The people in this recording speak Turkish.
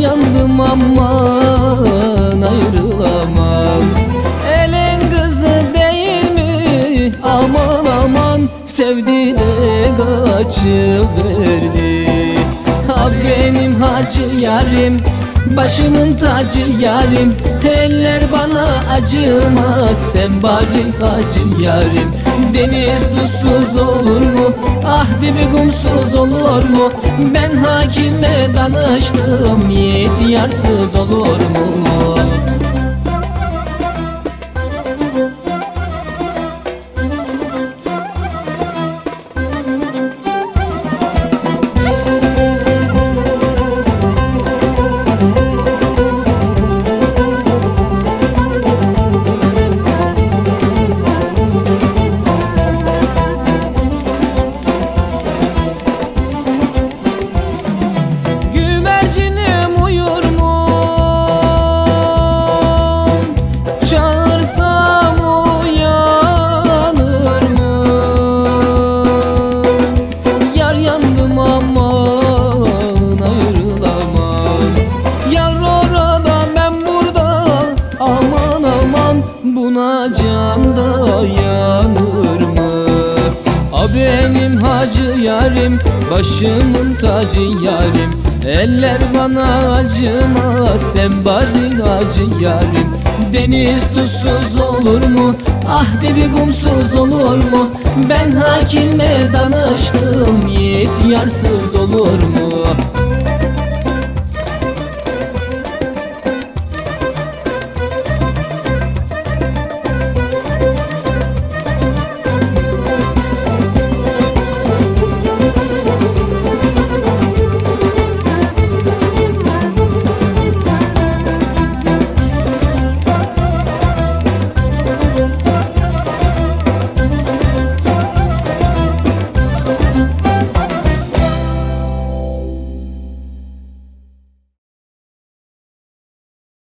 yandım aman ayrılamam. Elin kızı değil mi? Aman aman Sevdi de kaçıverdi. Ha benim hacı yarim Başımın tacı yarim Eller bana acımaz Sen bari hacı yarim Deniz tuzsuz olur mu? Ah dibi kumsuz olur mu? Ben hakime danıştım Yiğit yarsız olur mu? Can dayanır mı? A benim hacı yarim Başımın tacı yarim Eller bana acımaz Sen bari hacı yarim Deniz tuzsuz olur mu? Ah dibi kumsuz olur mu? Ben hakime danıştım Yiğit yarsız olur mu?